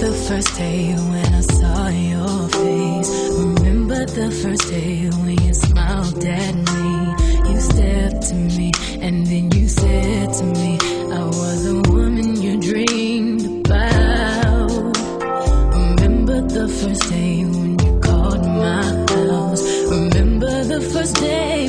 the first day when I saw your face. Remember the first day when you smiled at me. You stepped to me and then you said to me, I was a woman you dreamed about. Remember the first day when you called my house. Remember the first day.